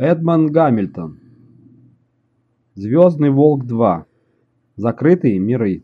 Эдмонд Гамильтон. Звездный волк 2. Закрытые миры.